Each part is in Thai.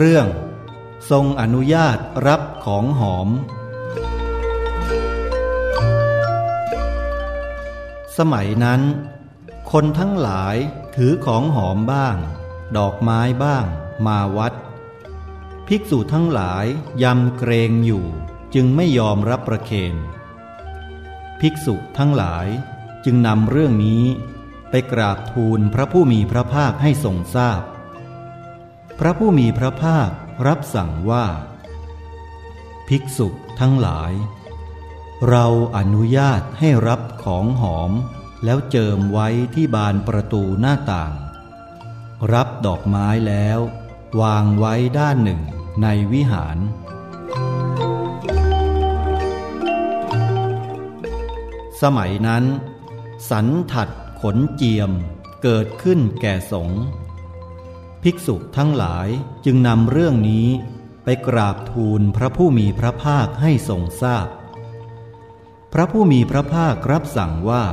เรื่อง ทรงอนุญาตรับของหอม สมัยนั้น คนทั้งหลายถือของหอมบ้าง ดอกไม้บ้าง มาวัด ภิกษุทั้งหลายยำเกรงอยู่จึงไม่ยอมรับประเคนภิกษุทั้งหลายจึงนำเรื่องนี้ไปกราบทูลพระผู้มีพระภาคให้ทรงทราบพ พระผู้มีพระภาครับสั่งว่า ภิกษุทั้งหลาย เราอนุญาตให้รับของหอม แล้วเจิมไว้ที่บานประตูหน้าต่าง รับดอกไม้แล้ว วางไว้ด้านหนึ่งในวิหาร สมัยนั้น สันถัดขนเจียมเกิดขึ้นแก่สงฆ์ ภิกษุทั้งหลายจึงนำเรื่องนี้ไปกราบทูลพระผู้มีพระภาคให้ทรงทราบพพระผู้มีพระภาครับสั่งว่า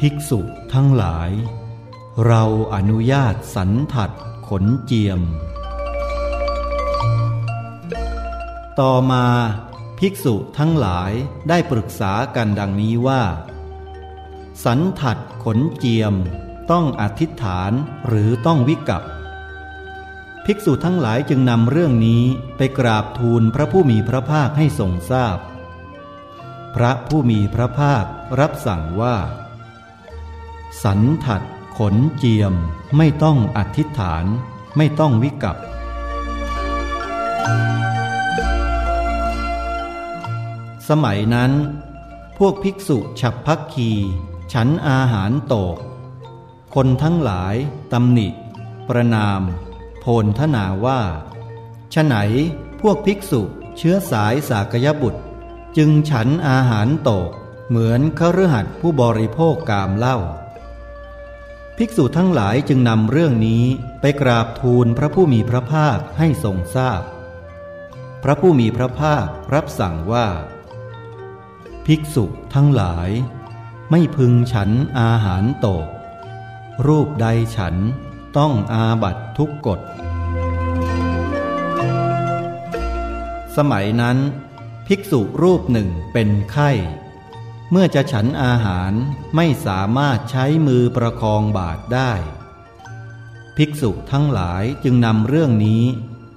ภิกษุทั้งหลาย เราอนุญาตสันถัดขนเจียม ต่อมาภิกษุทั้งหลายได้ปรึกษากันดังนี้ว่า สันถัดขนเจียม ต้องอธิษฐานหรือต้องวิกัปภิกษุทั้งหลายจึงนำเรื่องนี้ไปกราบทูลพระผู้มีพระภาคให้ทรงทราบพพระผู้มีพระภาครับสั่งว่า สันถัดขนเจียมไม่ต้องอธิษฐาน ไม่ต้องวิกัปสมัยนั้น พวกภิกษุฉับพักคี ฉันอาหารโตก คนทั้งหลายตำหนิ ประนาม โพนทนาว่าฉไหนพวกภิกษุเชื้อสายสากยบุตร จึงฉันอาหารตก เหมือนขรือหัดผู้บริโภคกามเล่าภิกษุทั้งหลายจึงนำเรื่องนี้ไปกราบทูลพระผู้มีพระภาคให้ทรงทราบพพระผู้มีพระภาครับสั่งว่า ภิกษุทั้งหลาย ไม่พึงฉันอาหารตก รูปใดฉันต้องอาบัตทุกกฎ สมัยนั้น ภิกษุรูปหนึ่งเป็นไข้ เมื่อจะฉันอาหารไม่สามารถใช้มือประคองบาทได้ ภิกษุทั้งหลายจึงนำเรื่องนี้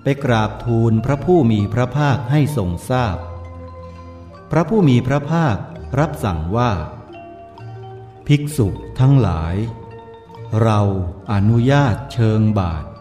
ไปกราบทูลพระผู้มีพระภาคให้ทรงทราบพพระผู้มีพระภาครับสั่งว่า ภิกษุทั้งหลาย เราอนุญาตเชิงบาท